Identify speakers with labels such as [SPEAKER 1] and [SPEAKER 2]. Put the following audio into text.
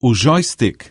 [SPEAKER 1] o joystick.